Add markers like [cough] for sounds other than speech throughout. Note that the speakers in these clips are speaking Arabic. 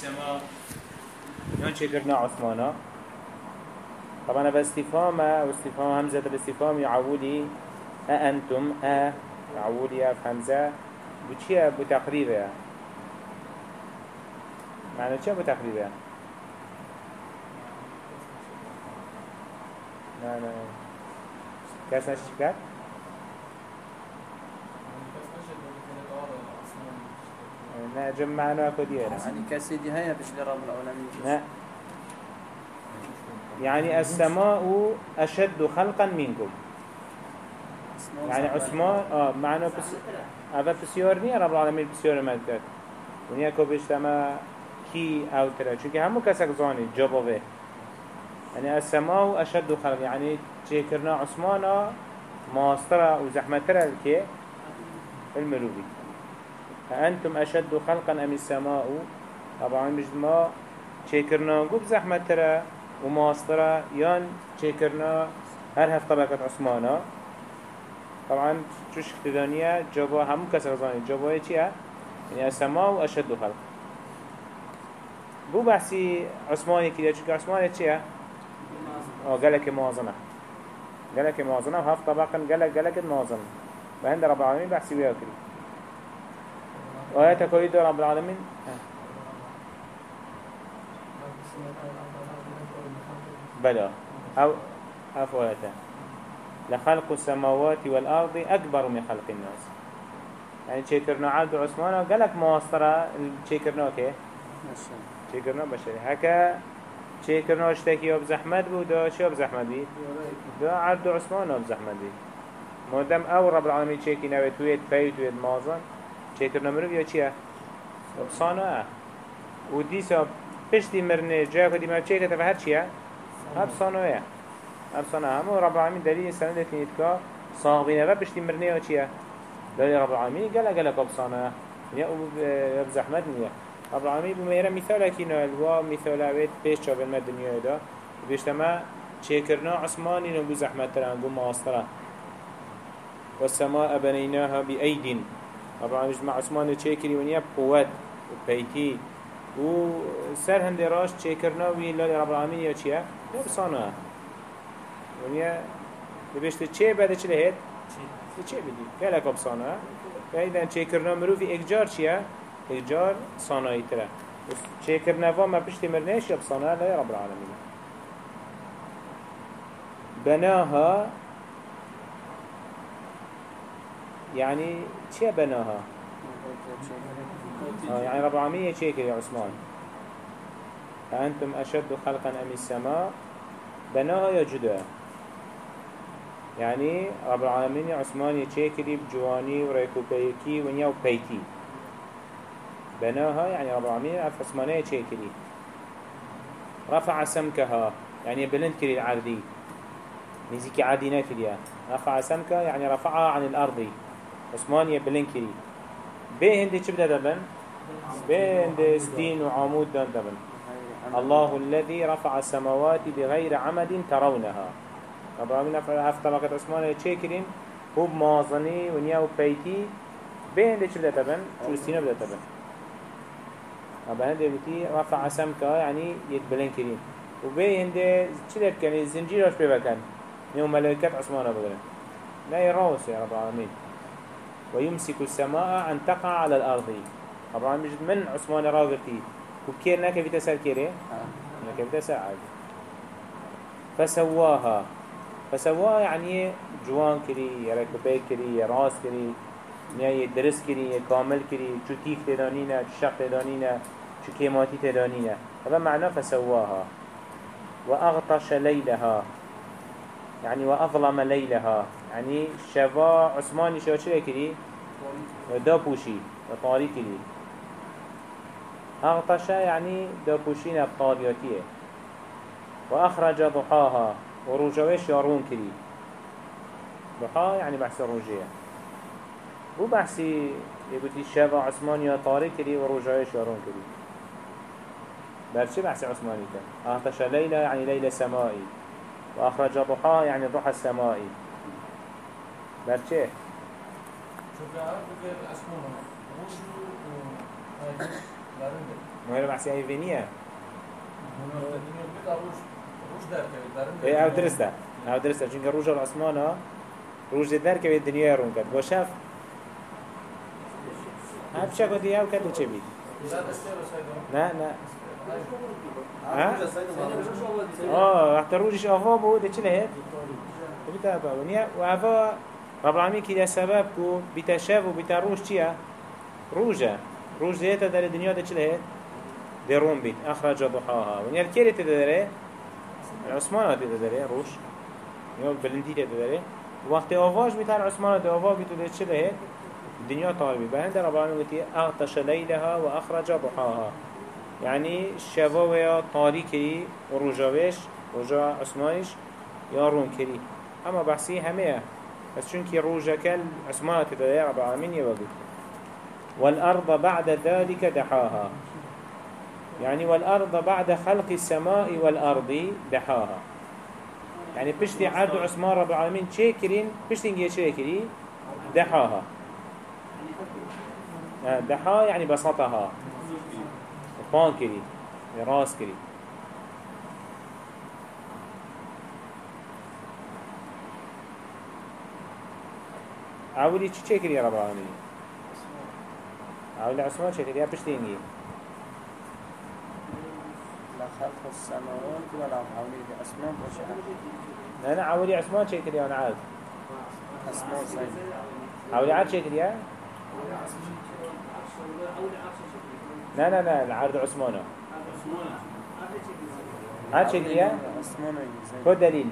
السماء يون شكرنا عثمانا. طبعا هذا استفهام واستفهام همزة الاستفهام يعولي أأنتم أ يعولي أف همزة بتشي بتقريبا معنى چه بتقريبا لا لا كاس نشكات لا جمعنا كدينا يعني كسيدي هيا بشل رب العالمين يعني السماء أشد خلقا منكم يعني عثمان آه معنى بس هذا بسيار نية رب العالمين بسيار مدد ونيا كو بيشتما كي أو ترى چونك همو كسك زاني جوابه. يعني السماء أشد خلق. يعني تشكرنا عثمان ماسترا وزحمترا الكي المروبي أنتم أشد خلقا أم السماء؟ طبعا مش ما تشكرنا قب زحمترا وماسترا يان تشكرنا هر هف طبقة عثمانا. طبعا شوش اختدانية جابا همو كسر غزاني جابا چيا يعني السماء أشد خلق. بو بحثي عثماني كده چونك عثماني چيا آه قالك موازنة. قالك موازنة وهف طبقا قالك قالك موازنة. وعند رب العالمين بحثي كري آيات كويد رب العالمين. بلى. أو أفو آياتا لخلق السماوات والأرض أكبر من خلق الناس. يعني تشكرنا عبد عثمان قالك مواصرة. تشكرنا كي؟ تشكرنا بشري. هكا تشكرنا اشتكي بزحمت بو دا شو بزحمت بي؟ دا عبد عثمان بزحمت بي. مادام أو رب العالمين تشكي نوي تويت بيت تويت مازن. تشكرنا مروف يا چيه بصانا و ديسا پشتی مرنه جای کدی ما چه کتب هر چیه؟ هر صانوه هر صانوه همو رب العالمین دلیل سنده تینید که صاحبینه و پشتی مرنه ها چیه؟ دلیل رب العالمین گله گله کب صانوه یا اب زحمت نیه رب العالمین بمیره مثال اکی نالوا مثال اوید پیش چابل ما دنیا دا. چه کرنا عثمانی نگو زحمت تره نگو ماستره والسماء بنيناها بأيد رب العالمين مع عثمان تشيكري ونيا بقوات وبيتي و سر هنده راش چه کرنا وی لالی رب العالمین یا چیه؟ یا بسانه ونیا ببشت چه بده چه لهید؟ چه بدی؟ گلک بسانه ایدن چه کرنا مروفی اگجار چیه؟ اگجار صانعی تره چه کرنا و ما پشتی مرنش یا بسانه لا رب العالمین بناها يعني چه بناها؟ آه يعني رب العالمين يشيك يا عثمان؟ أنتم أشد خلقا أم السماء بناها يا جدا؟ يعني رب العالمين عثمان يشيك بجواني وريكو بيكي ونيا بيتي بناها يعني رب العالمين عف عثمانية يشيك رفع سمكها يعني بلند كري العردي نزيكي عادي ناكريا رفع سمكها يعني رفعها عن الأرض عثمانية بلند كري بيه هندي چه بدأ دبن؟ بيه هندي ستين وعمود دان دبن الله الذي رفع السماوات بغير عمد ترونها. طبعا من هفت طبقة عثمان چه كرين هو بمازني ونيا وبيتي بيه هندي چه بدأ دبن؟ چو ستين بدأ دبن طبعا هندي بتي رفع سمكة يعني يتبلن كرين وبيه هندي چه دب كان الزنجير وش بيبكن يوم ملائكة عثمان بغلن لا يراوس يا رب العالمين ويمسك السماء أن تقع على الأرض. طبعا مش من عثمان راغتي وكير ناك في تسال كيري؟ ناك في تسال عادي فسواها. فسواها يعني جوان كري يا ركبي كري يا راس كري يا درس كري كامل كري شو تيك تدانينا شو شق تدانينا شو كيماتي تدانينا. هذا معناه فسواها. وأغطش ليلها. يعني وأظلم ليلها. يعني شفا عثماني شو شو كري دابوشي وطاري كري أغطش يعني دابوشين الطارياتية وأخرج ضحاها وروجويش يارون كري ضحا يعني بحث الروجية بو بحثي يقولي شفا عثماني طاري كري وروجويش يارون كري برشي بحث عثماني كان؟ أغطش ليلة يعني ليلة سمائي. وأخرج ضحاها يعني ضحى السمائي. برچه؟ شوف يا رب غير الأسمون روشو و مهر بحثي أي فينية إيه أو درسته أو درسته چونك روج العثمانة روج در که دنیا رون کرد با شف هم شکو دیگه أو کرد چه بید نه نه وقت آفا بود چه لهت بيت أبا ونيا وأبا رب العالمين كده سبب كو بيتشاف وبيتروج چيا روجا روج ديتا در الدنيا ده چله ده روم بيت أخرج ضحاها ونيا الكيري تدره العثمان تدره روش يوم بلندي تدره وقت آواج بيتر عثمان ده آواج بيتو ده چله الدنيا طالبي بهند رب العالمين قلت أغطش ليلها وأخرج ضحاها يعني شبابها طاريكي وروجاوش رجا عثمانش يا روم كري اما بحثي همه بس چونك روجك العثمان تدري رب العالمين يوجد والأرض بعد ذلك دحاها. يعني والأرض بعد خلق السماء والأرض دحاها. يعني بشتي عرض عثمان رب العالمين شاكرين بشتي نجي شاكري دحاها. آه، دحا يعني بسطها. بانكري راس كري. عولي چی چه کری رب العالمین عولي عثمان چه کری پشتینگی لخلق السماوات والأرض. عولي بأسمان وشهر نه نه عولي عثمان چه کری آن عاد؟ أسمان سيد عولي عاد چه کری نه نه نه العرض عثمانه. عاد چه کری زين خود دلیل.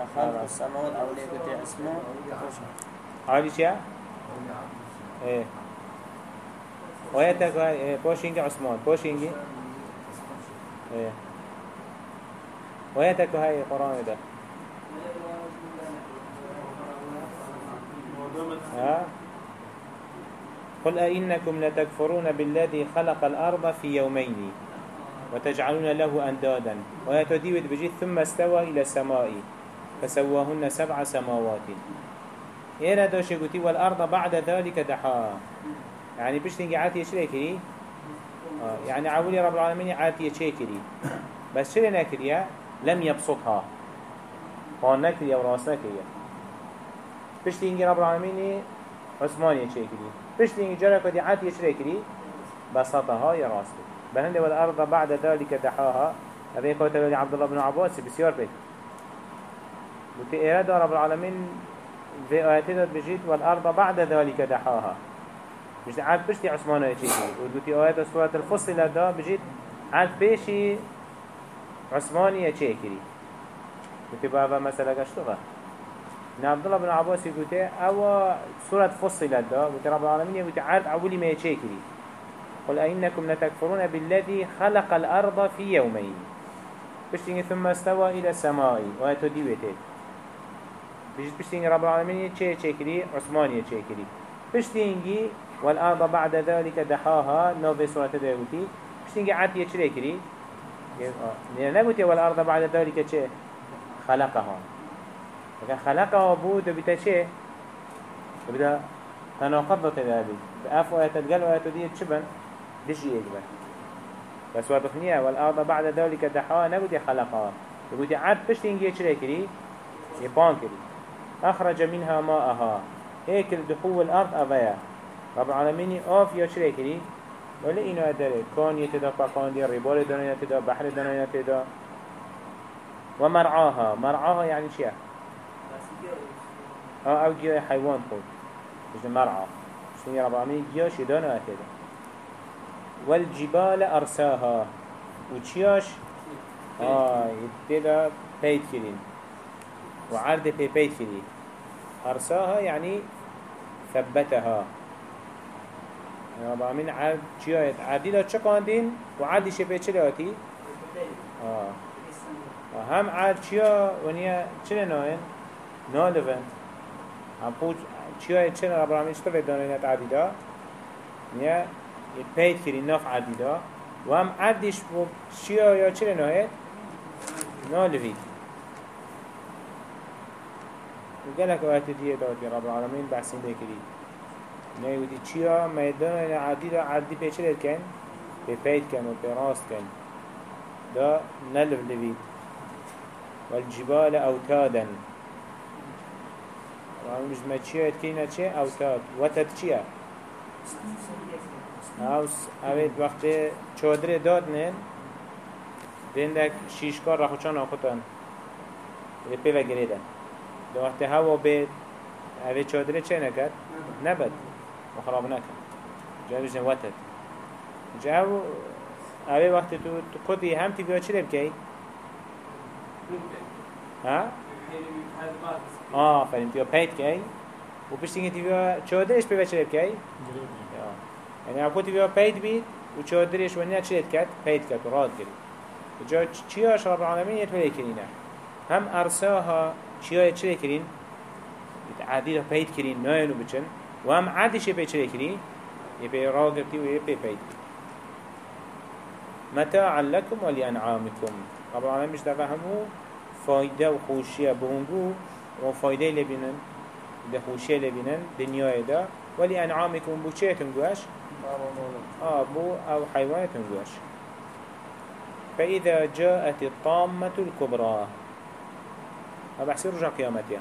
لخلق السماوات عولي بتي أسمان وشهر عولي چه إيه ويتك إيه بوشينجي عثمان بوشينجي إيه. ويتك هاي قرآن ده. ها؟ قل أئنكم لتكفرون بالذي خلق الأرض في يومين وتجعلون له أندادا. ويتديوت بجيث ثم استوى إلى السماء. فسواهن سبع سماوات. إيرا دوشي؟ قلتي والأرض بعد ذلك دحاها يعني بشتنجي عاتي شريكري آه يعني عولي رب العالمين عاتي شريكري بس شري نكريا لم يبسطها. قان نكريا ورأس نكريا بشتنجي رب العالمين عثماني شريكري بشتنجي جرى كدي عاتي شريكري بسطها يا راسك بهند والأرض بعد ذلك دحاها. هذا كتب عبد الله بن عباس بسيار بيت. وتي رب العالمين في آياتي داد بجيت والأرض بعد ذلك دحاها. مش عاد بشتي عثمان يشيكي ودوتي آيات سورة الفصل دا بجيت عاد بيشي عثمان يشيكي وتي بابا مثلا قشتغل إن عبد الله بن عباس يقول أو سورة فصل دا وتي رب العالمين يقول عاد أولي ما يشيكي قل أئنكم لتكفرون بالذي خلق الأرض في يومين. بشتي ثم استوى إلى السماء. وآياتو ديوتي بجد بشتين رب العالمين چه چه كري عثمانية چه كري بشتينجي والأرض بعد ذلك دحاها نوفي سورة داوتي بشتينجي عاتية چه كري لأن نقولي والأرض بعد ذلك چه خلقها. لكن خلقها بود بتا چه بدا تناقضت ذلك بأف وآيات تقل وآيات دي تشبن. دشي إجبن بس وادخنيها والأرض بعد ذلك دحاها. نقولي خلقها. يقولي عاد بشتينجي چه كري يبان كري أخرج منها ماءها. هيك الدخول الأرض أبايا. رب العالمين آف يا شريكري ولا إنو أدري. كان يتدا فقان دي ربال دانا يتدا بحر دانا يتدا ومرعاها. مرعاها يعني شيء. آه أو جيا حيوان خود. مش مرعى. شنو رب العالمين؟ جيا شدانا يتدا والجبال أرساها. وتشياش آه يتدا بيت كرين وعرض في بيت كري أرساها يعني ثبتها. يعني رب العالمين عرض جيات عرضي لا تشكاندين وعرض شبه چلاتي آه. هم عرض چيا ونيا چل نوين نالفن هم قوت چيا چل رب العالمين شتفت دانينات عديدا نيا يبيت كري ناف عديدا وهم عرضش چيا يا چل نوين نالفين وقالك وقت دي دادي رب العالمين بحسين بكري نيودي چيا ميدان عادي دا عادي بيشل كان ببيت كان وبراس كان دا نلف لبي والجبال أوتادا رامج ما چيا تكينا چي أوتاد وتد چيا اوس. اوید وقت چادر داد نه؟ دندک شیشکار را خوچان آخوتان پیوه گریدن. دو وقت هوا بید اوه چادره چه نکرد؟ نبد و خراب نکرد جا بجن وطد جا او اوه وقت تو قدی هم تیویا چی بکی؟ ها؟ آه فرین تیویا پید کی؟ و پیش تیگه تیویا چادرش پیویا چی بکی؟ یعنی اوه تیویا پید بید و چادرش و نیا چی کرد؟ پید کرد و راد کرد جا چی هاش رب العالمین یه تولی هم ارساها چیا چلی کرین عادی را پیت کرین ناینو بچن. و هم عادیش پی چلی کرین یه پی را گرتی و یه پی پیت متاعا لكم ولأنعامكم رب العالمين مش دفهمو فايدة وخوشية بهنجو وفايدة لبنن ده خوشية لبنن دنيا دا ولي أنعامكم بو چه تنگوش آه بو أو حيوان تنگوش فإذا جاءت الطامة الكبرى بحسي رجع قيامتها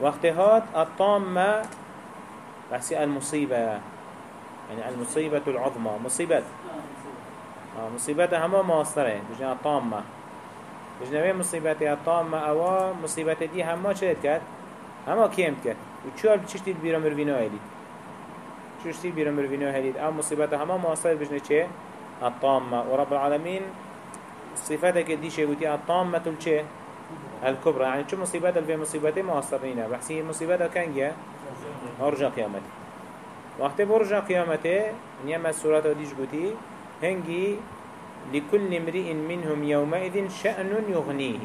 وقت هات الطامة بحسي المصيبة يعني المصيبة العظمى مصيبة آه مصيبة هما ماصرة بجنا الطامة. بجنبه مصیبت الطامة أوا مصیبت دي هما چلت كد هما كيم كد وچوار بچشتي البيرا مروينو هلید چشتي البيرا مروينو هلید أو مصیبت هما مواصل بجنه چه؟ الطامة. ورب العالمين صفتك دي شيء الطامة الچه الكبرى. يعني شو مصيبات الفي مصيبتين مواصلين. بس هي مصيبتها كان جا أرجع قيامته وقت برجع قيامته نعم السورة ديش قلتي هنجي لكل امرئ منهم يومئذ شأن يغنيه.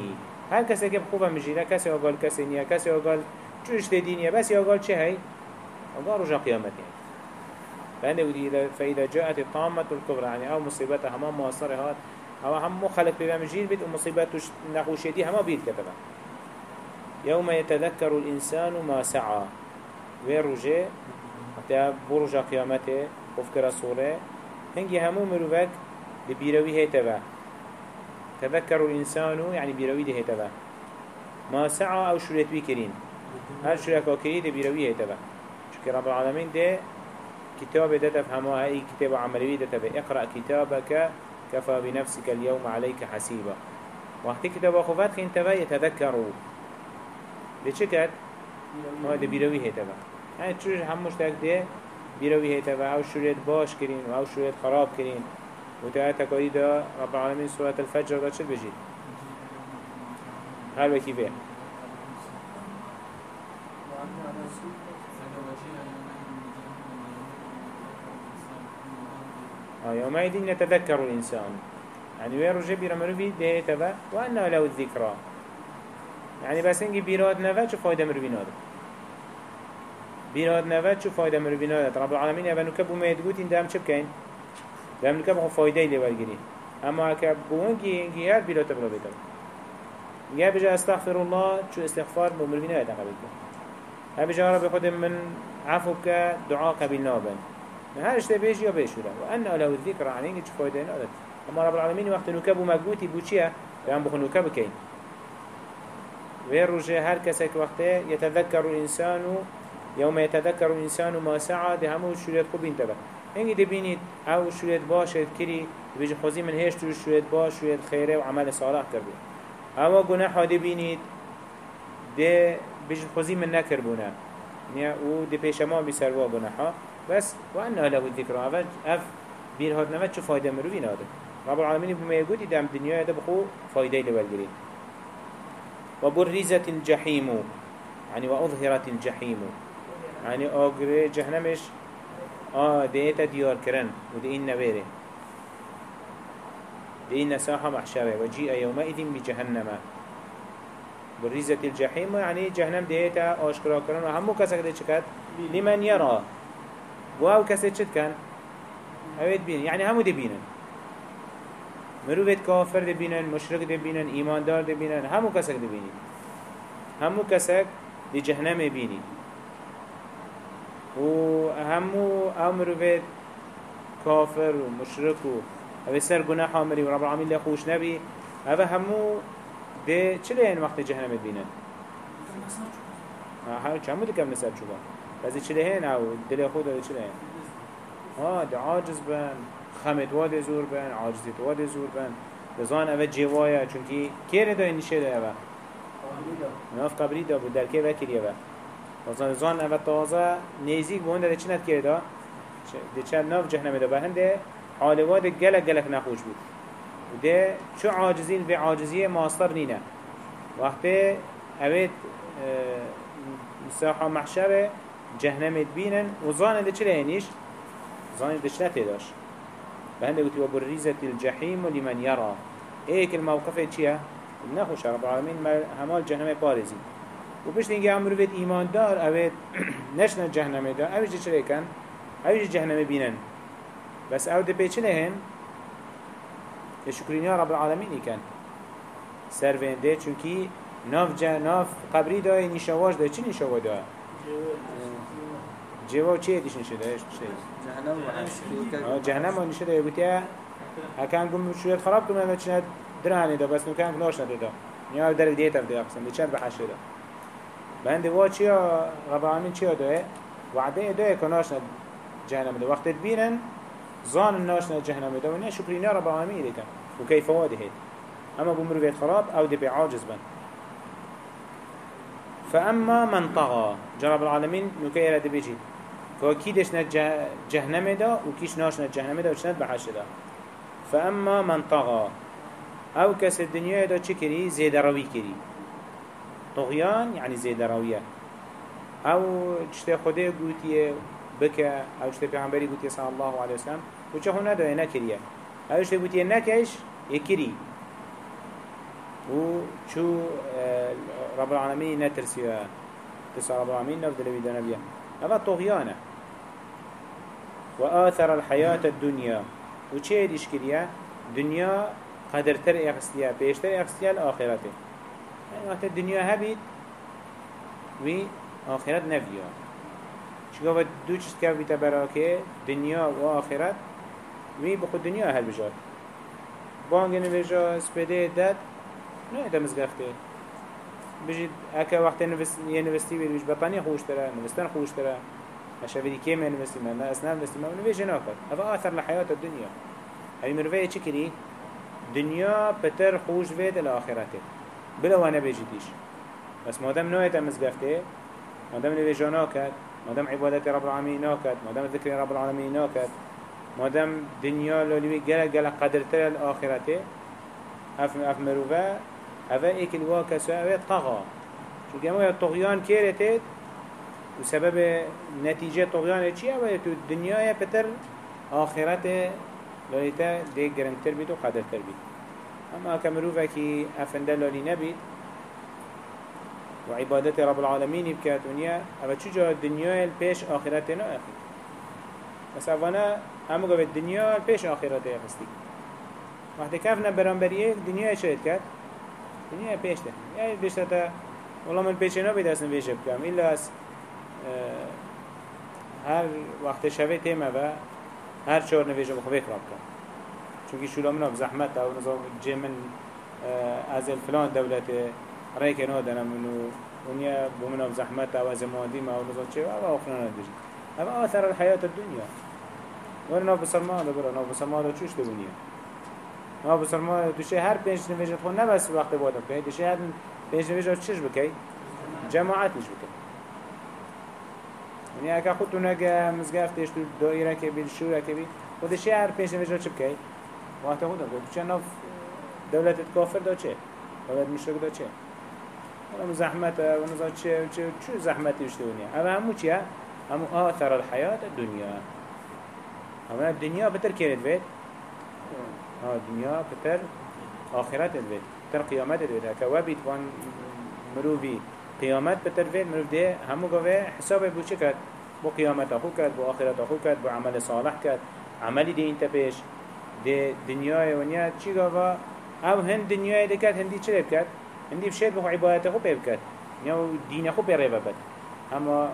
هل كسي كيف خوبا مجينا كسي أقال كسي نيا كسي أقال جوش دينيا بس أقال چه هاي؟ أقال رجع قيامتين فإذا, جاءت الطامة الكبرى يعني أو مصيبتها هما مواصرة هات أو هم مخلق بما مجيل بيت ومصيبات نخوشي دي هما بيت كتبا يوم يتذكر الإنسان ما سعى وين رجع حتى برجع قيامته وفكر صورة هنجي همو مروفك ببيروي هيتبا تذكر الإنسان يعني بيروي ده هيتبا ما سعى أو شريت بكرين هل شريك وكري ده بيروي هيتبا شكرا رب العالمين ده كتاب ده تفهمها أي كتاب عملي ده تبا اقرأ كتابك كفى بنفسك اليوم عليك حسيبا. وقت كتاب أخوفات خين تبا يتذكروا لشكت ما ده بيروي هيتبا يعني تشوش هم مشتاق ده بيروي هيتبا أو شريت باش كرين أو شريت خراب كرين وتعالى دا رب العالمين سورة الفجر دا چل بجيد هل وكي بيه يومئذ يتذكر الإنسان. يعني وين رجع بيرا مروفي ده تبا وأنه له الذكرى. يعني بس إنجي بيراد نفا شو فايدة مروفي نادا بيراد نفا شو فايدة مروفي نادا رب العالمين يبنو كبو ما يدقوت إن دام شبكين. دام بخو فایده لی ورگیری أما که بونگی انگی هر بیلا تبلا بیتم یه بجا أستغفر الله شو استغفار بمروی نه قبل کن ها بجا رب خود من عفو که دعا قبل نابن من هر اشته بیش یا بیش ولا وأن له الذكر عن إنك فايدة نادت أما رب العالمين وقت نكبو مجبوتي بوشيا بيان بخو نكب كين ويرجع هر كسك وقته يتذكر الإنسان يوم يتذكر الإنسان ما سعى ده همو شريط خوب انتبه هنگی دبینید أو شوید باشد کری بیج خوزی من هیچ تو شوید باش شوید خیره و عمل صالح کرده. اما گناه دبینید ده بیج خوزی من نکر بونه أو ده پیش ما بسر و گناه بس و انه له الذکر اف اف بیر هات نمت چه فایده مروی ناده رب العالمین بما يقول دم دنیا ده بخو فایده لولگرید و برزت الجحیم يعني وأظهرت الجحيم يعني أجر جهنمش آه ديتا ديار كرن ودين نبيره دين ساحة محشرة وجيء يومئذ بجهنم. بريزة الجحيم يعني جهنم ديتا آشكرا كرن وهمو كسك دي لمن يرى واو كسك چت كان اوید بین يعني همو دي بینن مروفت كافر دي بینن مشرك دي بینن ایماندار دي بینن همو كسك دي بینن همو كسك دي جهنم بینی و همو أمر بيت كافر ومشرك و اوه سر گناح عمري و رب العالمين لخوش نبي اوه همو ده چلي هن وقت جهنم بينن ها چمو دكم نسر چوبا بازی چی دهین او دل خود داره چی دهین ها دعاجز عاجز بن خمد واد زور بن عاجزیت واد زور بن. بزان اوه جوایا چونکی که رده این نشه ده اوه مناف قبری ده بود در که وکری اوه. بزان زان اوه تازه نیزی گوهن ده چی ند که ده ده چند ناف جهنم ده بهنده حال واد گلک گلک نخوش بود. ده چو عاجزین و عاجزی ماستر نینه. وقتی اوه ساحه محشره جهنم بینن و زان ده چرا اینیش زان ده چنته داش بهنده قلت وبرزت الجحيم لمن يرى ايك الموقف چيه نخوش رب العالمين همال جهنم بارزي و بشت اینگه امرو بید ایمان دار اوید [clears throat] نشن جهنم دار. اویج چرا کن؟ اویج جهنم بینن. بس أو ده پیچه نهن. شکرینی رب العالمین کن. سر وینده چونکی ناف جه ناف قبری دای نیشواش دای. چی نیشوا دای جوا چیه دیش نشه دایش جهنم و جهنم و نشه دای بودیا اکان گم شوید خراب کنم و چند درانه دا بس نکان ناش نده دا نیا در دیت افده اقسم دی چند بحشه دا بند وا چیا رب العالمین چیا دوه وعده دوه کناش ند جهنم دا وقت بینن زان الناش ند جهنم دا ونیا شکرینا رب العالمین لیکن و کیف واده هید اما بمرو خراب أو دي بعاجز بن. فأما من طغى جرب العالمين نكيرا دي بيجي. فأكيدش ند جهنم دا وكيش ناش ند جهنم دا وش ند بحش دا. فأما من طغى أو کس الدنیا دا چی کری؟ زیده روی کری طغیان یعنی زیده رویه أو چشت خوده گوتیه بکه أو چشت پیغمبری گوتیه صلی الله علیه وسلم و چه خونه دایه نکریه أو چشت گوتیه نکش یکری و چو رب العالمین نترسیه تسع رب العالمین نفذ لبي دا نبيه هذا طغيانة. وآثر الحياة الدنيا. وچه ديش كريا؟ دنيا قدرتر اخستيا بيشتر اخستيا الآخرته. يعني وقت الدنيا هبيت وي آخرت نبيا. شو قوة دو چست كاف بيتا براكي؟ دنيا و آخرت. وي بخود دنيا هل بجار بانگ نویجا سپیده داد. نه مزگفته بجید اکا وقت یه نوستی بید بجید خوش تره نوستن خوش تره اشافیدی که من نوستی من نه اسنا نوستی من نویجه ناکد افا آثر لحیات الدنیا همی مروفه چی کری؟ دنیا بتر خوش بيت الآخرته بلا وأنا بيجيتيش بس مادام نويت مزقفته مادام نبيجا ناكد مادام عبادت رب العالمين ناكد مادام ذكر رب العالمين ناكد مادام دنيا لولوي جل جل قدرتها الآخرته اف اف مروفا هذا ايك الواقع سواء طغى شو جماعة الطغيان كيرتت وسبب نتيجة طغيان چيا ويتو الدنيا بتر آخرته لالیتا دی گرنگتر بید و قدرتر أما كمروفا كي افنده لالی نبید و عبادت رب العالمين بكات ونيا اما چجا الدنيا البيش آخرتنا أخي؟ بس اوانا همو قبل الدنيا البيش آخرت اخستي وقتی كافنا برانبرية الدنيا شهد كات یعنی پیش ده یعنی بیشتر تا ولی من پیش نبی دستم ویژه بکنم. ایلا از هر وقت شوی تیمه و هر چهار نویجه بخواه بخراب کن چونکه شولا مناب زحمت و نظام جمن از الفلان دولت ریک نادنم منو ونیا بمناب زحمت و از مادی ما و نظام چه و آخران ندیجه اما آثر الحیات الدنیا ونو بسرما دا برا نو بسرما دا چوش دبونیه نو بسرمان ده دوشه هر پنج نویجه خون نبس وقت بادم. که دوشه هر پنج نویجه چش بکی؟ جماعت نش بکی يعني اگه خود تو نگه مزگفتش تو دایره که بید شوره که بید خودش هر پیش نویجا چه بکی؟ وقت خود نگه چه ناف دولت کافر دا چه؟ دولت مشرک دا چه؟ اما زحمت نظام چه؟ چه؟ چه زحمتی وش دنیا اما همو چیه؟ همو آثر الحياة الدنيا اما الدنيا بتر كيرت بيت ها الدنيا بتر آخرت البيت بتر قيامت البيت هكا وبيت وان مروفي قیامت بتر وید مروف ده همو گوه حساب بو چه کرد؟ بو قیامت آخو کرد بو آخرت آخو کرد بو عمل صالح کرد. عملی ده انت پیش. ده دنیای ونیا چی گوه؟ أو هند دنیای ده کرد هندی چه کرد؟ هندی بشید بو عبادت اخو پیب کرد. یا دین اخو پیره ببد اما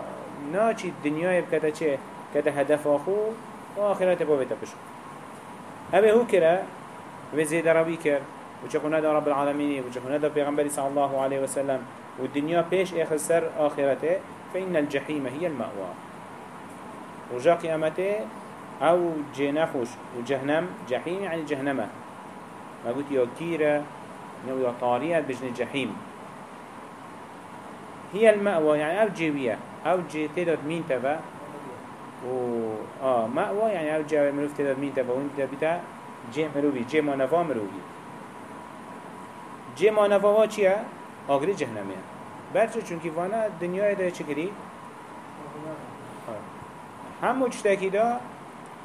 ناچی دنیای بکتا چه؟ کتا هدف آخو و آخرت با بیتا هبه هو کرا و زیده روی کر و چه خونه دا رب العالمینی و چه خونه دا پیغمبری صلی الله علیه وسلم. و الدنيا پیش اخسر آخرته فإن الجحيم هي المأوى رجا قيامته أو جنخوش وجهنم جحيم يعني جهنمه. ما قلت يا كيرة نو يا طارية بجن جحيم هي المأوى يعني أو جيوية أو جي تدد مين تبا و آه مأوى يعني أو جي مروف تدد مين تبا وانت بتا جي مروفي جي ما نفا مروفي جي ما نفا چيا آگری جهنمه برچه چونکی وانا دنیای داره چه کری؟ همو چتاکی دا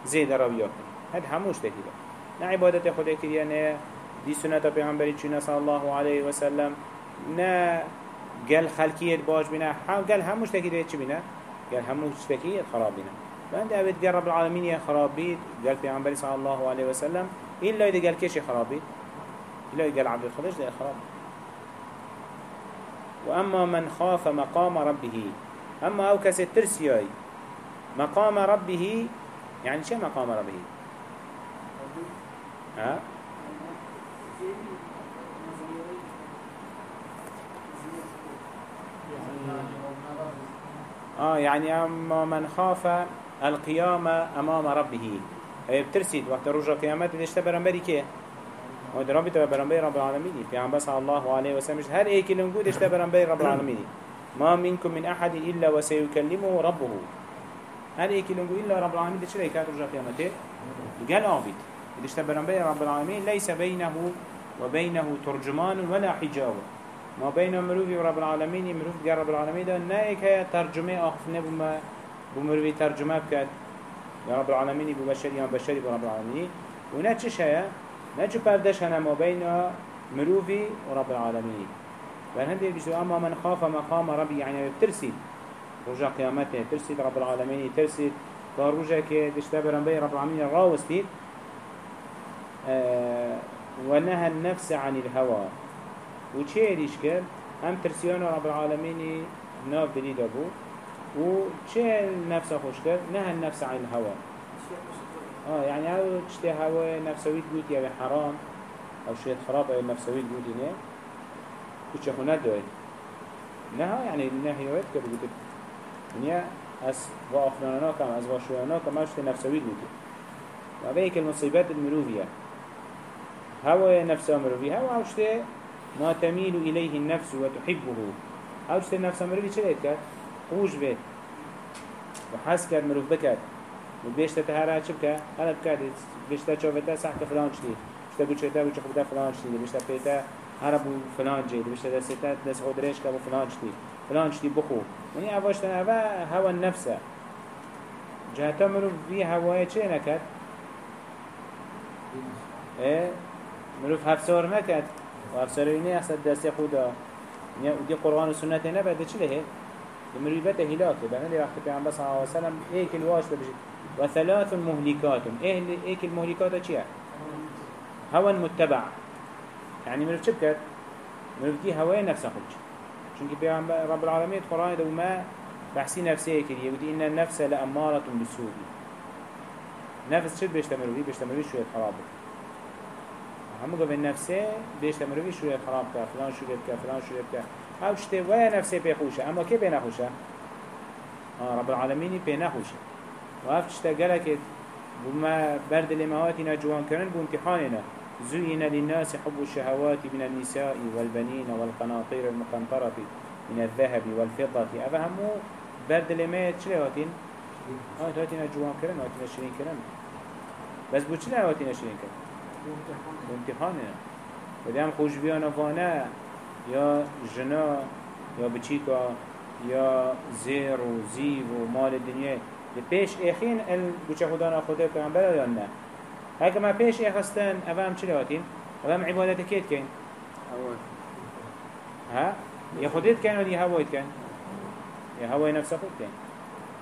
زیده را بیا کنی. هد همو چتاکی دا نه عبادت خدا کریه نه دی سنت پیغمبری چونه صلی الله علیه و سلم نه گل خلقیت باش بینه هم گل همو چتاکی دا چی بینه؟ گل همو چتاکی خراب بینه. من ده بيت رب العالمين خراب بيت قال پیغمبر صلى الله عليه وسلم إلا إذا قال كيش خراب بيت إلا إذا قال عبد الخدش ده خراب وأما من خاف مقام ربه أما أو كسي مقام ربه يعني شو مقام ربه؟ ها؟ آه يعني أما من خاف القيامة أمام ربه. بترسيد وقت رجع قيامات دشت برنبري كيه ود ربي تبع برنبي رب العالمين. في عم بس الله عليه وسلم هر أي كلمة قد اشتبه برنبي رب العالمين؟ ما منكم من أحد إلا وسيكلمه ربه. هر أي كلمة إلا رب العالمين؟ دش ليك رجع قيامته؟ قال آبيت اشتبه برنبي رب العالمين؟ ليس بينه وبينه ترجمان ولا حجاب. ما بين مروفي ورب العالمين مروف رب العالمين ده نايك هي ترجمة أخفنا بما بمروفي ترجمة بكات يا رب العالمين ببشري يا بشري برب العالمين. وناتش هي نجو پردش هنه ما بين مروفي ورب العالمين هندي بيشتو أما من خاف مقام ربي يعني ترسي رجع قيامته ترسي رب العالمين ترسي فرجع كي تشتبرن بي رب العالمين راوستي أه ونهى النفس عن الهوى وچه ريش كر هم ترسيان رب العالمين ناف دليد أبو وچه النفس خوش كر نهى النفس عن الهوى. آه يعني أو تشتي هوا نفسويت قوتي أو حرام؟ أو شيء خراب أو نفسويت قوتي نه كوچه خونه دوي نه يعني النهي ويت كده قوتي يعني از وافنانا كم از واشوانا كم اشتي نفسويت قوتي وبيك المصيبات المروفية هوا نفس مروفي هوا اوشتي ما تميل إليه النفس وتحبه. اوشتي النفس مروفي چه ليت خوش به و حس کرد مروف بکرد. و بیشتر تا هر چی بکرد هر بکرد بیشتر چاوته سخت فلان چی بیشتر بو چته بو چخوته فلان چی بیشتر پیتا هر بو فلان جید بیشتر دسته دست خودرش که بو فلان چی فلان چی بخو یعنی اواشتن اوه هوا نفسه جهتا مروف وی هوای چه نکرد مروف هفسار نکرد و هفسار اینه اصلا دست خدا یعنی قرآن و سنت نبرده چی لهه مروفته هلاكه بنا وقت پیغمبر صلی الله علیه وسلم ایک الواش ببجید وثلاث مهلكات إيه ايك المهلكات اشياء هوا متبع. يعني من شبكت من دي هواي نفسه خلج چونك رب العالمين القرآن دو ما بحسي نفسيه كده يقول إن النفس لأمارة بالسوء نفس شد بيشتمروا فيه بيشتمروا شوية خراب هم قبل النفسه بيشتمروا فيه شوية خراب كا فلان شوية كا فلان شوية كا شتى ويا نفسه بيخوشه أما كيف بينخوشه آه رب العالمين بينخوشه وهف تشتغلك بما برد لمهاتنا جوان كرن بامتحاننا زين للناس حب الشهوات من النساء والبنين والقناطير المقنطرة من الذهب والفضة. أفهموا برد لما تشلهاتين آه هاتنا جوان كرن هاتنا شرين كرن بس بو چلا هاتنا شرين كرن بامتحاننا ودام خوش بيانا فانا يا جنا يا بچيكا يا زير وزيب ومال الدنيا پیش اخین ال بوچه خدا نا خدا پیغمبر یا نه هکه ما پیش اخستن اوه هم چلی هاتین اوه هم عبادت کید کن ها یا خودت کن و یا هوایت کن یا هوای نفس خود کن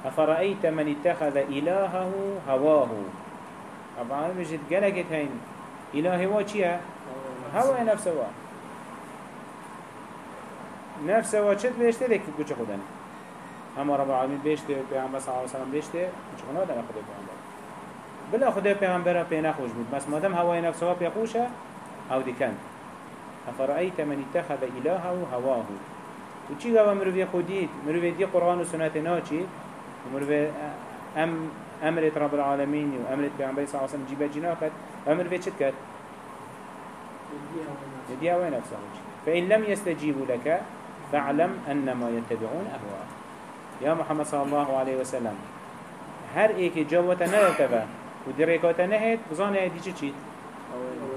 افرأيت من اتخذ إلهه هواه طبعا بجد قلقت هين إلهي هو چيه هوا نفسه هو نفسه هو چت بيشترك بوچه خدانه اما رب العالمين بيشته پیغمبر صلى الله عليه وسلم بيشته مش خنا در خدا پیغمبر بلا خدا پیغمبر پی نخوش بود. بس مادم هوای نفسه پی خوشه أو دیکن. افرأيت من اتخذ إلهه هواه. وچی گوه مروی خودید مروی دی قرآن و سنت ناچی مروی ام امرت رب العالمين وامرت پیغمبر صلى الله عليه وسلم جيبه جنا كد وامر چت كد يديها وين نفسه فإن لم يستجيبوا لك فاعلم أنما يتبعون أهواء يا محمد صلى الله عليه وسلم هر ایک جوات ندارتبه و درکات نهید بزانه ایدی چی چید؟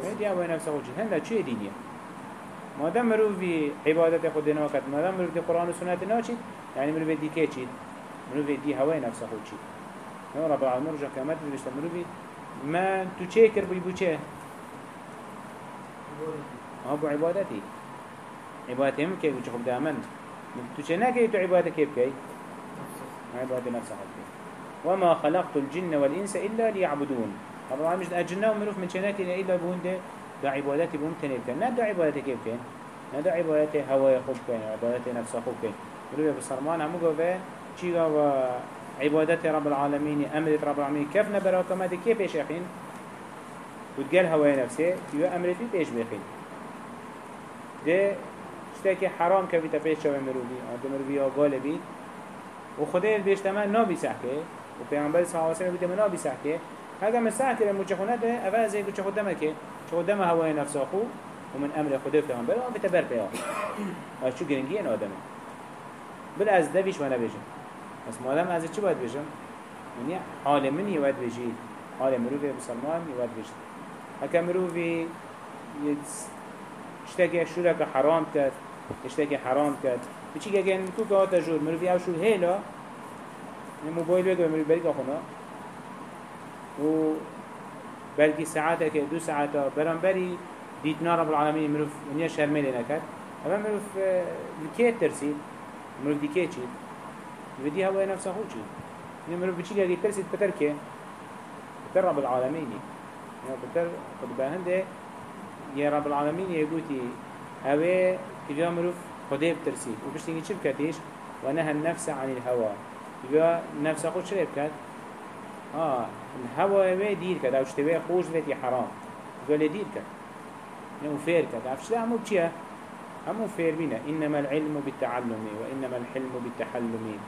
ایدی اوه نفسه چید هنده چی دینیه؟ مادم مروفی عبادت خود ناکد مادم مروفی قرآن و سنت ناچید یعنی مروفی دی که چید؟ مروفی دی هوای نفسه خود چید نو رب العالمین رجا قیامت بشتا مروفی ما تو چه کر بی بو چه؟ ها بو عبادتی هم بو چه خب دامن تو چه نکی تو عبادت که بکی؟ عبادت نفسه خود بکی وما خلقت الجن والإنس إلا ليعبدون. العالمين مش أجنة ومروف من شناتنا إلا بونده دا عبادتي بهم تنبكن لا دا عبادتي كيف كين لا دا عبادتي هواي خوب كين عبادتي نفس خوب كين مروف بسرمان عمو قوة چي قوة عبادت رب العالمين أمرت رب العالمين. كيف نبراكم هذا كيف يشيخين وتقال هواي نفسه يو أمرتي بيش بيخين. ده که حرام كفي تبيش شو مروبي آده مروبي آقال بي و خده البيش تمن نابي سحكه و پیغمبر صلى الله عليه وسلم بيتمن نابي سحكه هذا مساح كده مجخونه ده اول زي كده قدامه كده قدامه هواي نفسه و ومن امر خده پیغمبر و بتبر پیغمبر شو گرنگی این آدمه. بل از دویش من بيجم بس مادم از چی باید بيجم یعنی حال من عالم بجید حال مروف مسلمان یود بجید هکه مروفی شتاکی شورک حرام کرد. اشتاكي حرام كد بچی که گن کو که تجور مروی أو شو هیلا موبایل بگو مروی بری که خونه و بلکی ساعته که دو ساعته برام بری دیتنا رب العالمین مروف ونیا شرمه نکرد. اما مروف لکیت ترسید. مروف دیکه چید بدي هوا نفسه هو شيء يعني مروف بچی که ترسید؟ بتر که؟ بتر رب العالمين يعني بتر قد بهنده يا رب العالمين يقولي هوا كجا مروف خده بترسید. و بشتینگی چی بکتیش و نه النفس عن الهوا يبقى نفس خود چه بکت آه الهوا وی دیر کد أو شتوه خوش ویتی حرام. قال دیر کد نو فير كد عفش لا همو بچيه همو فير بينا إنما العلم بالتعلم وإنما الحلم بالتحلم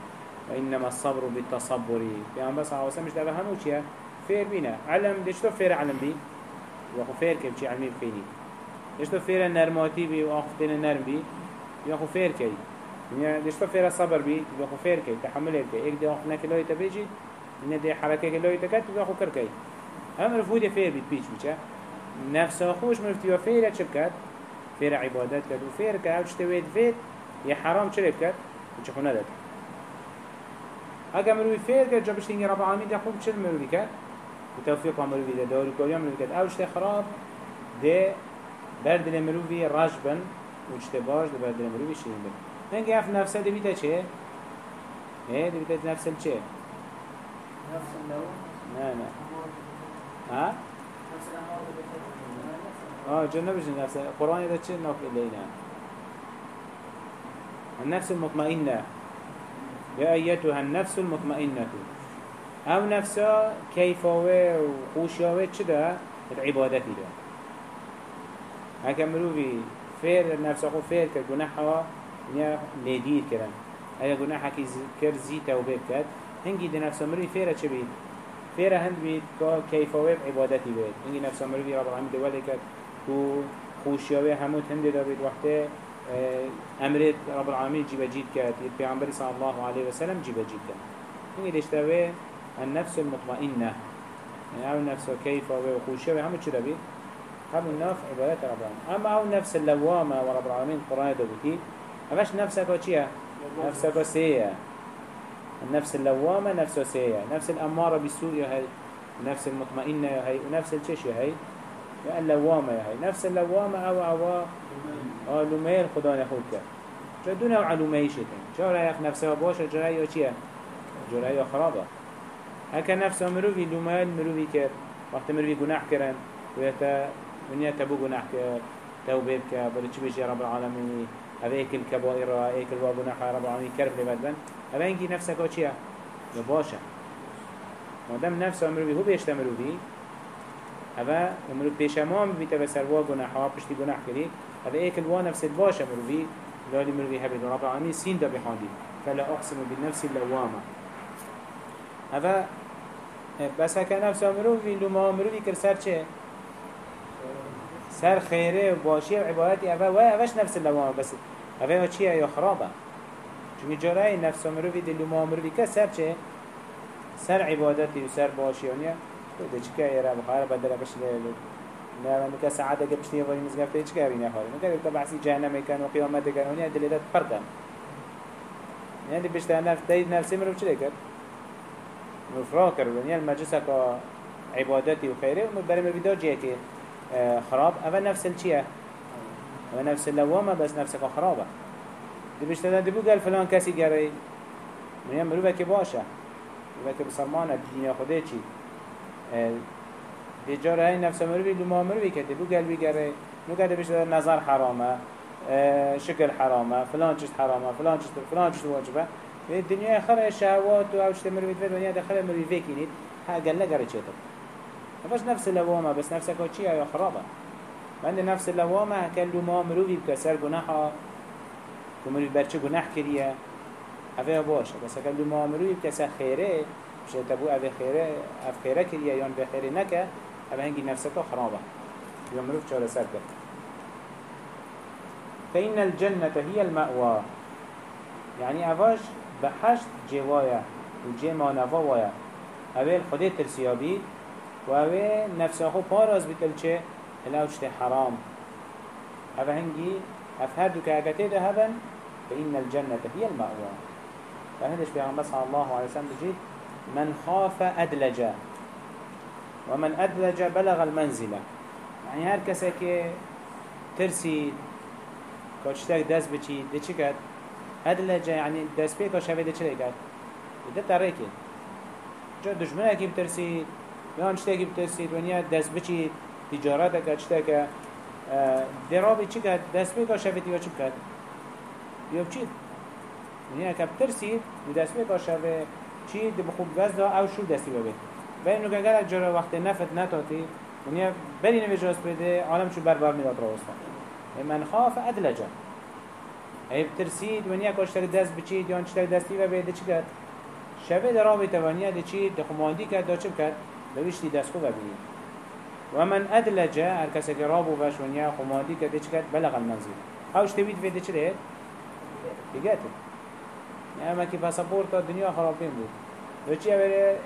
وإنما الصبر بالتصبر. يعني بس عاوز مش ده همو چيه فير بينا علم دشتو فير علم بي وخو فير كم چي علمي بخيني دشتو فير نرماتي بي وآخفتين نرم بي ياخو فير كي يعني دشتو فير صبر بي ياخو فير كي تحمل كي ايك دي اخنا كلاي تبيجي إن دي حركة كلاي تكت ياخو كر كي هم رفودي فير بيت بيش بيشا نفس خوش مرفتي وفير تشبكت فير عبادات كد وفير كد تشتويت فيت يا حرام شرب كد وشخو ندت اگه مروی فیر کرد جا بشتینگی رب العالمین ده خوب چل مروی کرد و توفیق مروی ده داری کاری مروی کرد اوش ده خراب ده بردل مروی رج بن وجته باش ده بعد دلمرو بشين بن هنگه اف نفسه ده بیتا چه؟ إيه ده بیتا نفسه چه؟ نفس النوم نه نه ها؟ آه جنة بجن نفسه القرآن ده چه ناف إلينا النفس المطمئنة يا أيتها النفس المطمئنة أو نفسها كيفاوه وخوشياوه چه ده؟ العبادتي ده هكا مروفي فير نفس خو فير كر جناحها نيا لدير كرن أيا جناحها كي كر زي توبه كد هنگي دي نفس مري فيرا چه فيرا هند بيت كا كيف ويب عبادتي بيت. هنگي نفس مري رب العالمين دوله كد كو خوشيوه هموت هند دا بيت. وقته امرت رب العالمين جيبا جيد كد البيعنبر صلى الله عليه وسلم جيبا جيد كد هنگي دشتوه النفس المطمئنة. يعني أو نفس كيف وخوشيوه هموت چه دا بيت؟ هم الناف عبادات رب العالمين أما هو نفس اللوامة ورب العالمين القرآن دوبتي همش نفسك وشيا؟ نفسك سيئة النفس اللوامة نفسه سيئة نفس الأمارة بالسوء يا هي نفس المطمئنة يا هي ونفس الشيش يا هي يا اللوامة يا هي نفس اللوامة أو أو أو لميل خدا نخوك جدونا وعلومي شتن جرى يخ نفسه باشا جرى يا شيا جرى يا خرابة. هكا نفسه مروفي لميل مروفي كر وقت مروفي جناح كرن ويتا ونيا تبو جناح توبه بك بل تشبيش يا رب العالمين هذا ايك الكبائر ايك الوابناح يا رب العالمين كرف لبدن اوه اینگی نفسك ها چیه؟ یا باشه. مادم نفس مروی هو بیشتر مروی اوه مروی پیش ما بیتا به سروا گناه ها پشتی گناه کری اوه ایکل وا نفس باشه مروی لالی مروی هبید رب العالمین سین دا بخاندی فلا اقسم بالنفس اللوامه اوه بس هکا نفس مروی لما مروی کر سر چه؟ سر خیره و باشی و عبادتی اوه و اوش نفس اللوامه بس اوه چیه؟ یا خرابه. چون جرای نفس مروی دلو ما مروی که سر چه؟ سر عبادتی و سر باشیانیه ده چی که یه رب خواهر بدل بشه نه من که ساعت اگه پشتی ولی مزگفته چی که بینه خواهر من که بحثی جهنم کن و قیامت کن. و نه دلیلت فرقا یعنی بشته نفس مروی چی کرد؟ مفرا کرد. یعنی المجلس که عبادتی و خیره و برای که خراب. اول نفس الچیه اول نفس اللوامه بس نفسك خرابة. دي بيشتغل دي بقول فلان كسي جري من يوم مروبة كباشة مروبة كبسرمانة الدنيا خده چي. دي جارة هاي نفس مروبة لما مروبة كده بقول بيجري نو كده بيشتغل نظر حرامة. شكل حرامة. فلان چشت حرامة فلان چشت فلان چشت واجبة. الدنيا خلق الشهوات و اوشت مروبة في الدنيا دخل مروبة فيكينيد ها قال لك قرأت فاش نفس اللوامة بس نفسك وشي يا خرابة. من نفس اللوامة هكذا لما مروبة بكسر جناحه. كمري برچه گناه كريه اوه باشه. بس اگر لو معاملوی کسا خیره بشه تبو اوه خیره أف خیره کریه یا به خیره نکه اوه هنگی نفسکا خرابة. یا مروف چاره سر کرد فإن الجنة هي المأوى. يعني أفاش بحشت جوايا وجي ما نفاوايا أول خده ترسيابي وأول نفسه خو باراز بتلچه الأوشت حرام. أفا هنگي أفهدو كأكتي ده هبن فإن الجنة هي المأوى. فهندش بيغمبر صلى الله عليه وسلم بجيد من خاف أدلج. ومن أدلج بلغ المنزلة يعني هر كسك ترسي كوشتاك داس بچي دي چي كد أدلج يعني داس بيكو شوه دي چلي كد ده تريكي جو دشمنه كي میان شتاکی بتستید ونیا دست بچی تجارت اکد که درابی چی کرد؟ دست بکا شفتی یا چی کرد؟ یا بچید ونیا یعنی اکد ترسید دست بکا شفت چی؟ دی بخوب گز دا او شو دستی بابید و اینو که اگر اجرا وقت نفت نتاتی یعنی ونیا بلی نویجاز بده عالم چون بربر می‌داد راستا. من خواف عدل جا ای بترسید ونیا کاشتر دست بچید یا چی دستی و بده چی کرد؟ شبه درابی توانیه دی چی؟ دی خماندی کرد دا چی بکرد دویشتی دست خوب ببید و من ادلجا هر کسی که رابو بش و نیا خماندی کرد دی چی کرد بلغ المنزل. آوش تبید بید چی دید بگاته يعني اما كي باسبورت الدنيا خرابين بود. وچي اوله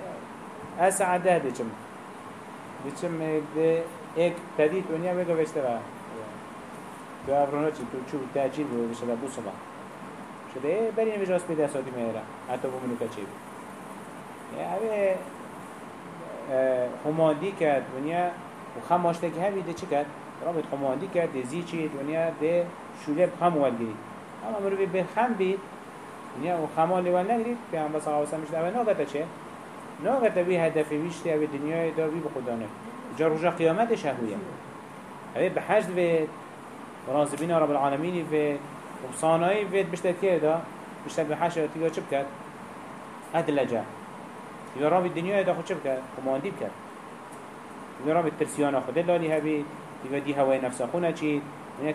اسعده دچم. دچم ده ایک تدید دنیا بگو بشته با چی؟ تو چوب تاجیل بود بشه بو صبح. شده؟ بری نمیجاز پیده ساتی میره. حتی بو منو کچی بود. خماندی کرد. دنیا و خماشتگی همی ده چی کرد؟ رابط خماندی کرد ده چی؟ دنیا ده شوله بخم ولگیرید اما مروی به خم بید. دنیا و خمال لیوان نگرید. که هم بس آقا سمشت اوه ناگتا چه؟ ناگتا بی هدفی ویشتی اوه دنیای دا بی بخودانه جا رجا قیامتش هویه اوه به حجد وید. رازبین رب العالمینی وید. و صانایی وید بشتد که دا؟ بشتد به تیگا چه بکرد؟ تیگا رابی دنیای دا خود بکرد؟ خماندی بکرد. تیگا رابی ترسیانا خود لالی هبید تیگا دی هوای نفس خونه چید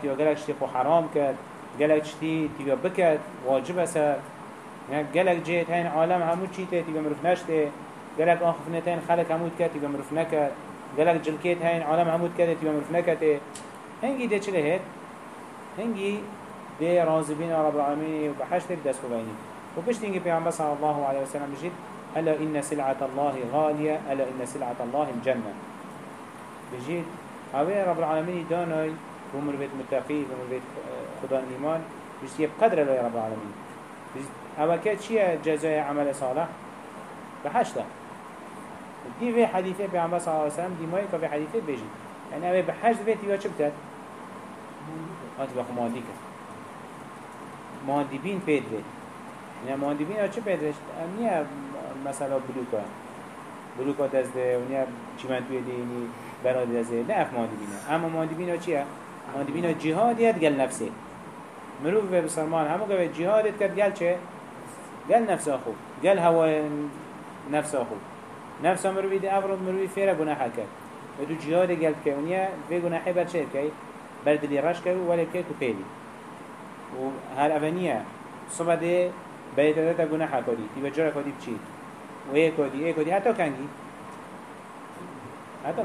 تیگا گلک شتی خو حرام کرد گلک چتی تیگا بکد واجب سر گلک جهت هین عالم همو چیته تیگا مروف نشته گلک آخفنتین خلق همو کد تیگا مروف نکد گلک جلکیت هین عالم همو کد تیگا مروف نکده هنگی ده چله هید هنگی ده رازبین رب العالمین و بحشت دست بینی و پشت پیامبر صلی الله علیه وسلم بجید ألا إن سلعة الله غالية ألا إن سلعة الله الجنة. بجيد هاوي رب العالمين داناي بمر بيت متقي بمر بيت خدا الإيمان. بس يبقدر له يا رب العالمين. أما كات شيء جزاء عمل صالح؟ بحشته دي في حديثة بعمل صلى الله عليه وسلم دي مايكا في حديثة بيجي يعني أبي بحشت بيتي وش بتات؟ هات بخو ماندي كت. ماندي بين بيت بيت. يعني ماندي بين وش بيت مثلا بلوکا. بلوکا دزده ده و چی چیمن توی دینی برای دزده نه اف مادی اما مادی بینا چیه؟ مادی بینا هد گل نفسه. مروف به بسرمان همه که جهادیت کرد گل چه؟ گل نفس آخو. گل هوا نفس آخو. نفس مروی ده افراد مروی فیره گناه کرد. و تو جهاد گل که اونیا نیا به گناحی بر چه که؟ بر دلی رش کرد ولی که تو پیلی. و هر اونیا صبح ده بیتدت گناه کردی تی بجار کردی بچید وإيه إيه حتى كانجي حتى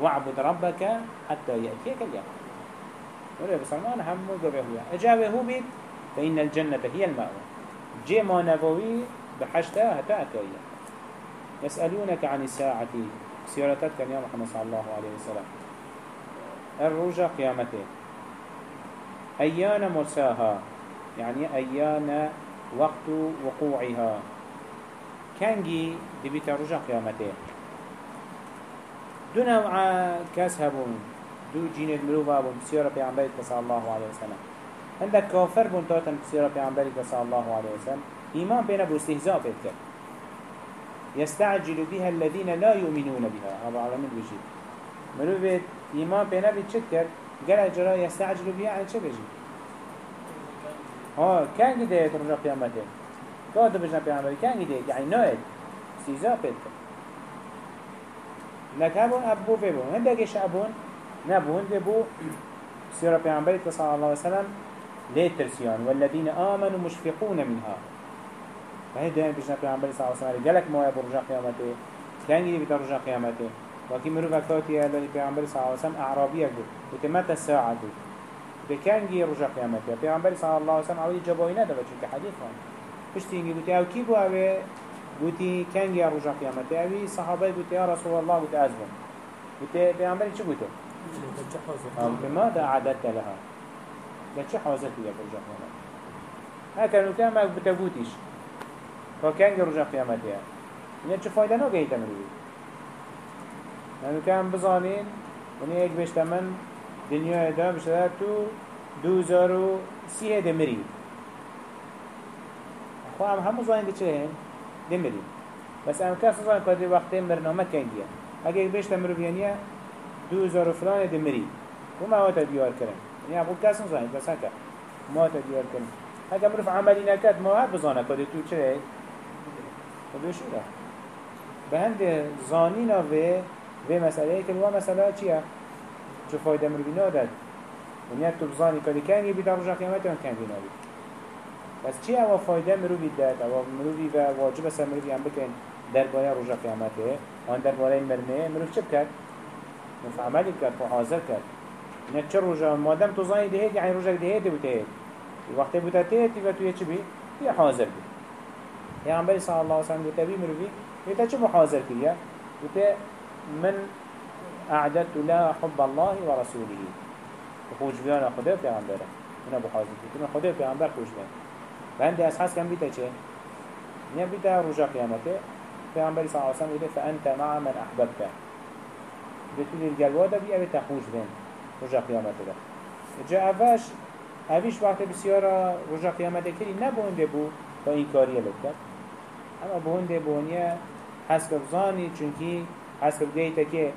واعبد ربك حتى يأتيك اليقين ولا بسلمان هم قبه هو أجابه هو بيت فإن الجنة هي المأوى. جي ما نبوي بحشتها هتا أكاية يسألونك عن الساعة. سيارتك كان يا محمد صلى الله عليه وسلم. الرجا قيامته. أيان مرساها. يعني أيان وقت وقوعها. كانجي دبيت رجا قيامته دو نوع كاس هبون دو جين المروفة بون بسيارة پیغمبرت صلى الله عليه وسلم. عندك كافر بون تاتن بسيارة پیغمبرت صلى الله عليه وسلم. إيمان بينا باستهزاء بيتك يستعجل بها الذين لا يؤمنون بها. هذا العالمين بيجي مروفة إيمان بينا بيتشكر قال جرا يستعجل بها عن شو بيجي ها كان قد يترجع قيامته كاد بجنا پیغمبر كان قد يعني نوعد استهزاء بيتك لك هبون أبو في بون هندك إيش أبون نبون بو سيرة پیغمبر صلى الله عليه وسلم ليه ترسيان والذين آمنوا مشفقون منها فهي دائما بجنا پیغمبر صلى الله عليه وسلم قالك ما يبو رجع قيامته كان بتا رجع قيامته وكي مروف أكتاتي الذي پیغمبر صلى الله عليه وسلم أعرابية قل وتمت الساعة قل بكان جي رجع قيامته پیغمبر صلى الله عليه وسلم عودي جبوينة دبا چونك حديث فان پشتی اینگی بوتی أو کی بو اوه بوتی کنگی رجع قیامته اوی صحابه بوتی یا رسول الله بوتی ازبون بوتی پیغمبر چه بوتو؟ بماذا أعددت لها لچه حوزت لها برجع قيامت هكذا كان ما بتبوتيش فكان رجع قيامتها يعني چه فايدة نو جيت مروي يعني كان بزانين وني ايك بيشتمن دنيا دا بشتغل تو دوزارو سيه دمري خو هم همو زاین چه؟ هن دیم بس ام کس زاین کادر وقتی مرنامه کنگیه اگه یک بیشتر مرویانیه دوزار و فلان دمیری. و ما وقت دیار کرن یعنی ابو کس زاین بس هکه ما وقت دیار کرن هکه مروف عملی نکت ما هر بزانه که تو چه؟ خب، تو بشو ده به هند زانینا و و مسئله ای که ما مسئله چیه؟ چه فایده مروینا یعنی داد و نه تو بزانی کادر کنی بیدار رجا قیامت هم کنگی نبید بس چی أو فایده مروی داد أو مروی و واجب سر مروی هم بکن درباره رجا قیامته. آن درباره مرمه. مروف چه بکرد؟ مف عملی کرد و حاضر کرد. نه چه روزا مادم تو زانی دهید یعنی روزا دهید بوده؟ وقتی بوده تهید تیگه توی چی بی؟ یه حاضر بی. پیغمبر صلی الله علیه وسلم بوده بی مروی بوده چه حاضر کریه؟ بوده من أعددت لا حب الله ورسوله خوش بيانا خدا پیغمبره اینا بو حاضر کنه خدا پیغمبر خوش بیان. بند از حس کم بیتا چه؟ یعنی نیم رجع قيامته في پیغمبری صلی اللہ علیہ وسلم ایده فأنت مع من احببته بتقول للجلوه ده بی اوه تخوش بین. رجا قیامته ده جاء اوش اویش وقت بسیارا رجا قیامته کلی نبونده بو با این کاریه لکت اما بونده بونیه حسب زانی چونکی حسب گیتا که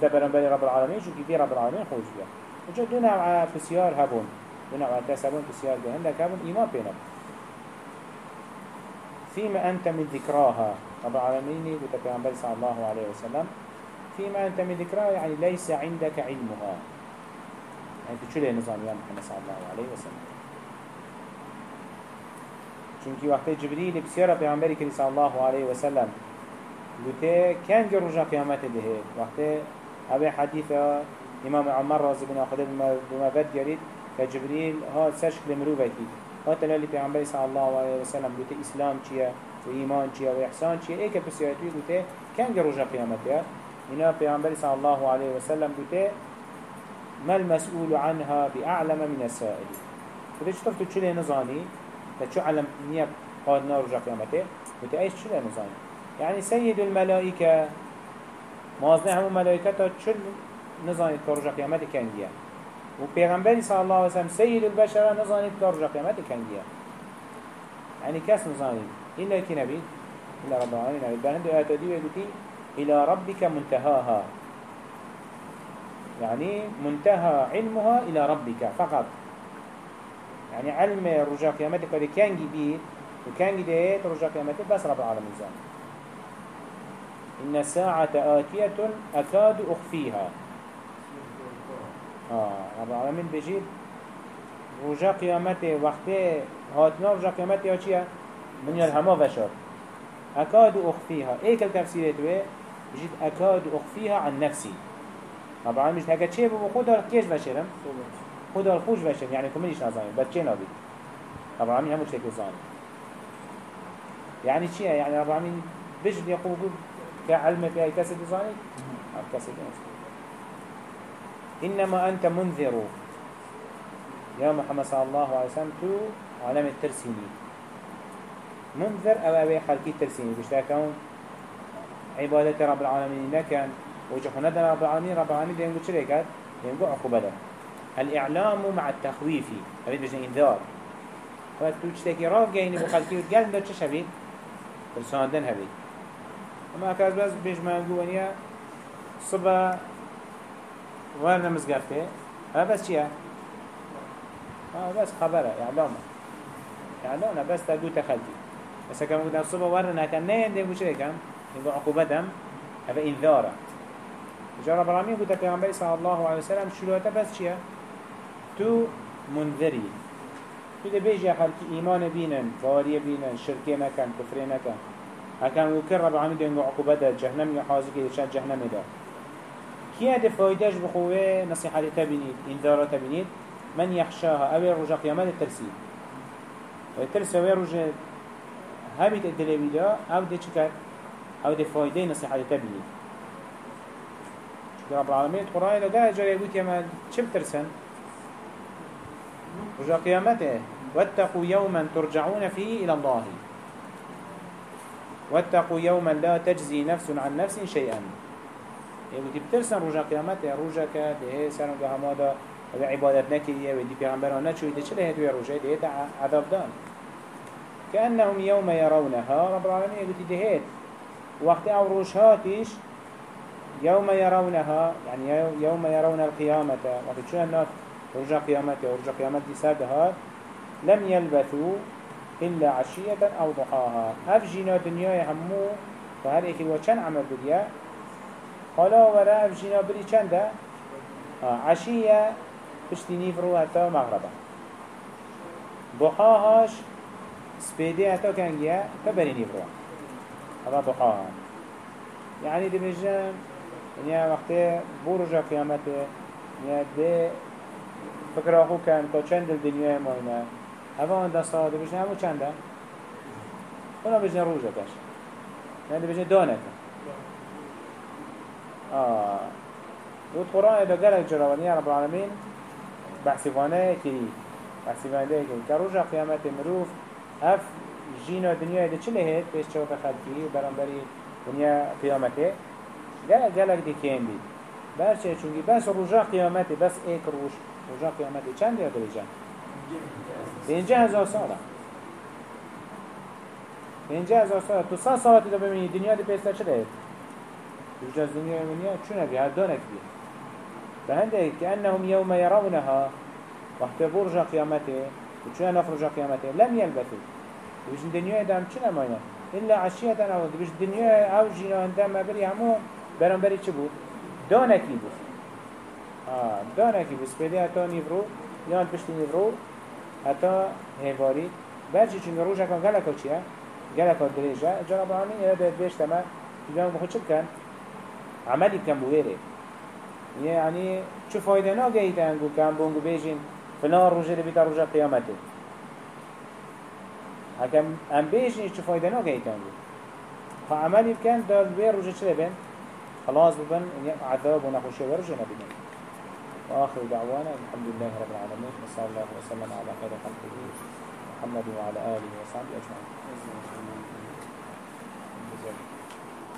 ده برنبری رب العالمین چونکی دی رب العالمین خوش بیا اونجا دو نوع بسیار هبون. دو نوع تسبون بسیار ده هندک هبون ایمان پینه فيما أنت من ذكراها. رب العالمين بتبعن صلى الله عليه وسلم فيما أنت من ذكرها يعني ليس عندك علمها. يعني تشيل نظام يا محمد صلى الله عليه وسلم؟ چونكي وقت جبريل بسيارة پیغمبری کری صلى الله عليه وسلم قلت كان جر رجع قيامته ده وقت أبي حديث إمام عمر رازي بن أخذ بما بد جريد كجبريل ها سشكل مروبة كي ها تلالي پیغمبری صلى الله عليه وسلم قلت إسلام چيا وإيمان چيا وإحسان چيا إيه كبسيارتوي قلت كان جر رجع قيامته هنا پیامبر صلى الله عليه وسلم بوده ما المسؤول عنها بأعلم من السائل؟ بوده چطور تو چله نزاني تشو علم نية قادنا رجع قيامته بوده إيش چله نزاني يعني سيد الملائكة مازنه همو ملائكة تا چل نزاني كرجع قيامته كان جيا وبيغمبر صلى الله عليه وسلم سيد البشر نزاني كرجع قيامته كان جيا يعني كاس نزاني إلا كي نبي إلا رب العالمين نبي بهند آتدي ويقولي إلى ربك منتهاها. يعني منتهى علمها إلى ربك فقط. يعني علم رجاء قيامتك قد كان جبير وكان جديت رجع قيامته بس رب العالمين زان إن الساعة آتية أكاد أخفيها آه رب العالمين بجيب رجع قيامته وقت هاتنا رجع قيامته يا چيا من يلهما بشر أكاد أخفيها إيه التفسير توي بجيت أكاد أخفيها عن نفسي رب العالمين مش هكا شيء بخود كيش بشرم خود الخوش بشرم يعني كمنيش نظامي بس چه نبي رب العالمين همو شكل زاني يعني چیه؟ يعني رب العالمين بجد يقول كعلم في أي كسد زاني أو كسد إنما أنت منذر. يا محمد صلى الله عليه وسلم تو عالم الترسيني. منذر أو أبي خلقي الترسيني. بشتاكون عبادة رب العالمين لكن وجهنا رب العالمين رب العالمين دين قلت شريكات دين قلت عقوبة الإعلام مع التخويف. أبيت بجن إنذار. فأتو تشتكي راف جايني بخلقي وتقال ده تشبه ترساندن هبي أما اكاز بس بيش ما نقولنيا صبا ورنا مزقفته ها بس چيا ها؟ بس خبره اعلامه اعلامه بس تقو تخلتي بس كما قلنا صبا ورنا كان نين دي مش كم يقول عقوبتهم هذا إنذاره. جرب العالمين قلت پیغمبر صلى الله عليه وسلم شلوته بس چيا تو منذري. تو ده بيجي خلق إيمان بينن باورية بينن شركة نكن كفر نكن هكذا وكر رب العالمين ده جهنم يحازي كده شان جهنم ده كي هذا فايدهش بخوه؟ نصيحة تبينيد انذارة تبينيد من يخشاها أو رجع قيامات الترسيل والترس أو رجع هابت الدلويدا أو ده شكر أو ده فايدة نصيحة تبينيد رب العالمين قرآن ده جاي يقول يا شو بترسن؟ رجع قيامته واتقوا يوما ترجعون فيه إلى الله. واتقوا يوما لا تجزي نفس عن نفس شيئا يقول تبترسن رجع قيامته رجع كده سنو جهمادا و عبادت نكریه و دی پیغمبران نچویده چه لهتوی روشه دیت عذاب دان. كأنهم يوم يرونها رب العالمين يقول دهيت وقت آو روشهاتش يوم يرونها يعني يوم يرون القيامة وقت شو الناس رجع قيامته ورجع قيامته سادها لم يلبثوا إلا عشية أو ضحاها هف جينا دنيا همو فهر ايكي وچن عمل بديا حالا ورا هف جينا بري چنده؟ آه عشية پشتی نیفرو حتی مغربا ضحاهاش سبيدي حتى كانجيا تبري نيفرو هذا ضحاها يعني دي بجان يعني وقت بورجا قيامته يعني دي فکر آخو کن تا چند دنیای ما اینه هوا آن دست آده بشن همو چنده؟ اونا بشن روژه کش. یعنی بشن دانه کن. آه. بود قرآن دا گلک جراوانی رب العالمین بحثیوانه کری بحثیوانه کری که روژه قیامت مروف هف جینا دنیای ده چه لهید؟ پیش چوت خلقی برانبری دنیا قیامته. گلک گلک دی کن بید برچه چونگی بس روژه قیامته بس ایک روش رجا قیامت چند یا درجه؟ پینجه هزار ساله. پینجه هزار ساله. تو سال ساعتی دا ببینی دنیا دی پیسته چه دهید؟ رجا از دنیا دنیا چونه بی؟ هر دانک بی فهنده که انهم یوم یرونها وقت برجا قیامته وچونه نف رجا قیامته لم يلبثوا. وش الدنيا دام چونه ماينا إلا عشية أو وش الدنيا أو جينا عندما بري همون برام بري چه بود؟ دانكي بود. آه دانه کی بس پیده حتی نیورو یان پشت نیورو حتی هنواری. برچی چون روش کن گلکا چیه؟ گلکا دریجه. جناب آمین یه دید بیش تمه بیان بخود چه بکن؟ عملی کن بویره یعنی چه فایده ناگهی تنگو کن بونگو بیجین فلان روشه دی بیتا روشه قیامته حکم أم بیجین چه فایده ناگهی تنگو فعملی بکن دال بیر روشه چه بین؟ خلاص ببن عذاب و نخوشه ورشه نبینن وآخر دعوانا الحمد لله رب العالمين وصلى الله وسلم على خير خلقه محمد وعلى آله وصحبه أجمعين.